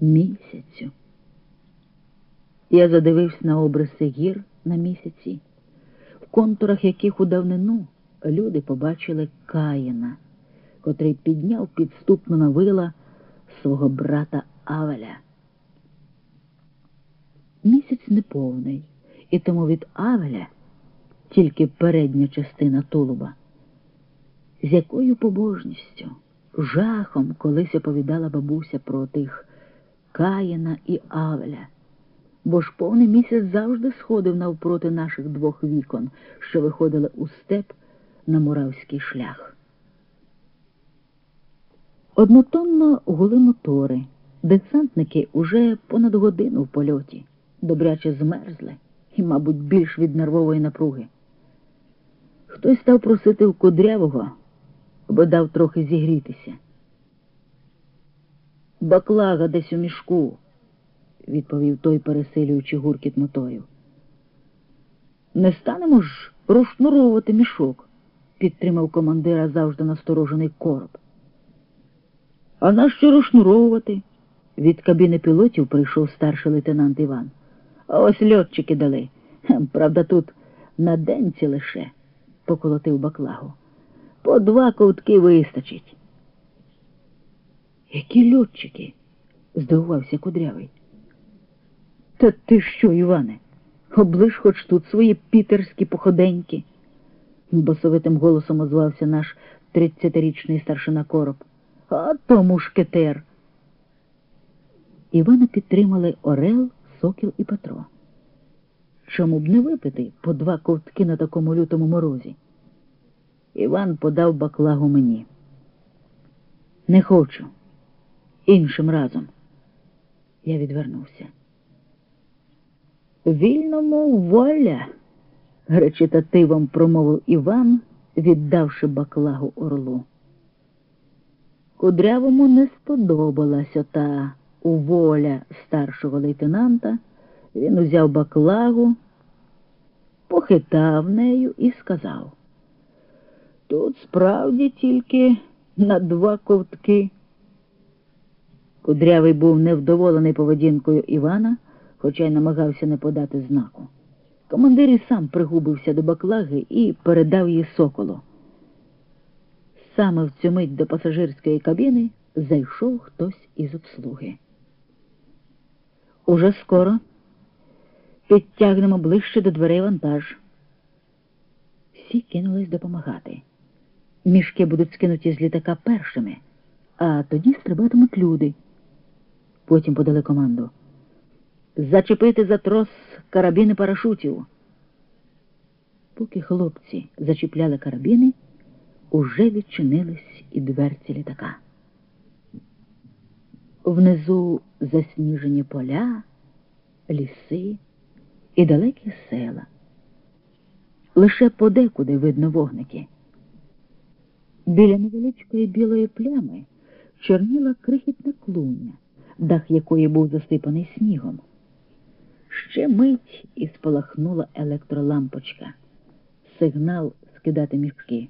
місяцю. Я задивився на обриси гір на місяці, в контурах яких у давнину люди побачили Каїна, котрий підняв підступно на вила свого брата Авеля. Місяць неповний, і тому від Авеля тільки передня частина тулуба. З якою побожністю, жахом колись оповідала бабуся про тих Каїна і Авеля, бо ж повний місяць завжди сходив навпроти наших двох вікон, що виходили у степ на муравський шлях. Однотонно гули мотори. Десантники уже понад годину в польоті, добряче змерзли і, мабуть, більш від нервової напруги. Хтось став просити у кудрявого, аби дав трохи зігрітися. Баклага десь у мішку, відповів той, пересилюючи гуркіт моторів. Не станемо ж розшнуровувати мішок, підтримав командира завжди насторожений короб. А нащо розшнуровувати? Від кабіни пілотів прийшов старший лейтенант Іван. А ось льотчики дали. Правда, тут на денці лише, поколотив баклагу. По два ковтки вистачить. Які льотчики? здивувався кудрявий. Та ти що, Іване? Облиш хоч тут свої пітерські походеньки, басовитим голосом озвався наш тридцятирічний старшина короб. А то мушкетер. Івана підтримали Орел, Сокіл і Петро. Чому б не випити по два ковтки на такому лютому морозі? Іван подав баклагу мені. Не хочу. Іншим разом. Я відвернувся. Вільному воля, речитативом промовив Іван, віддавши баклагу орлу. Кудрявому не сподобалась ота уволя старшого лейтенанта. Він узяв баклагу, похитав нею і сказав. Тут справді тільки на два ковтки. Кудрявий був невдоволений поведінкою Івана, хоча й намагався не подати знаку. Командир і сам пригубився до баклаги і передав її соколу. Саме в цю мить до пасажирської кабіни зайшов хтось із обслуги. Уже скоро підтягнемо ближче до дверей вантаж. Всі кинулись допомагати. Мішки будуть скинуті з літака першими, а тоді стрибатимуть люди. Потім подали команду. Зачепити за трос карабіни парашутів. Поки хлопці зачіпляли карабіни, уже відчинились і дверці літака. Внизу засніжені поля, ліси і далекі села. Лише подекуди видно вогники. Біля невеличкої білої плями чорніла крихітна клуня, дах якої був засипаний снігом. Ще мить і спалахнула електролампочка. Сигнал скидати мішки.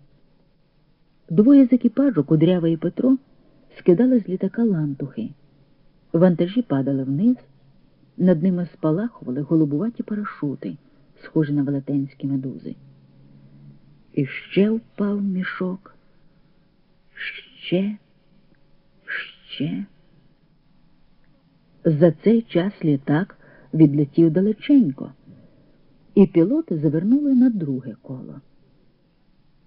Двоє з екіпажу, Кудрява і Петро, скидали з літака лантухи. Вантажі падали вниз, над ними спалахували голубуваті парашути, схожі на велетенські медузи. І ще впав мішок. Ще, ще. За цей час літак відлетів далеченько, і пілоти завернули на друге коло.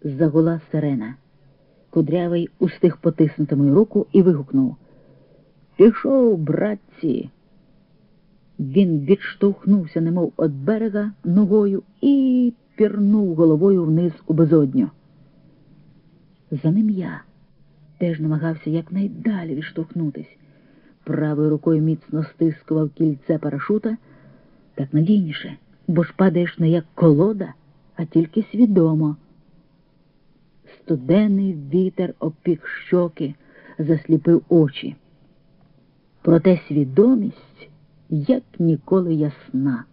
Загула сирена. Кудрявий устиг потиснути мою руку і вигукнув Пішов, братці. Він відштовхнувся, немов від берега ногою, і пірнув головою вниз у безодню. За ним я теж намагався якнайдалі відштовхнутись. Правою рукою міцно стискував кільце парашута так надійніше, бо ж падаєш не як колода, а тільки свідомо. Студений вітер опік щоки, засліпив очі. Проте свідомість як ніколи ясна,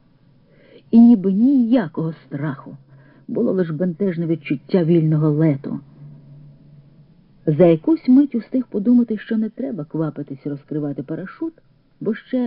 і ніби ніякого страху було лише бентежне відчуття вільного лету. За якусь мить устиг подумати, що не треба квапитись розкривати парашут, бо ще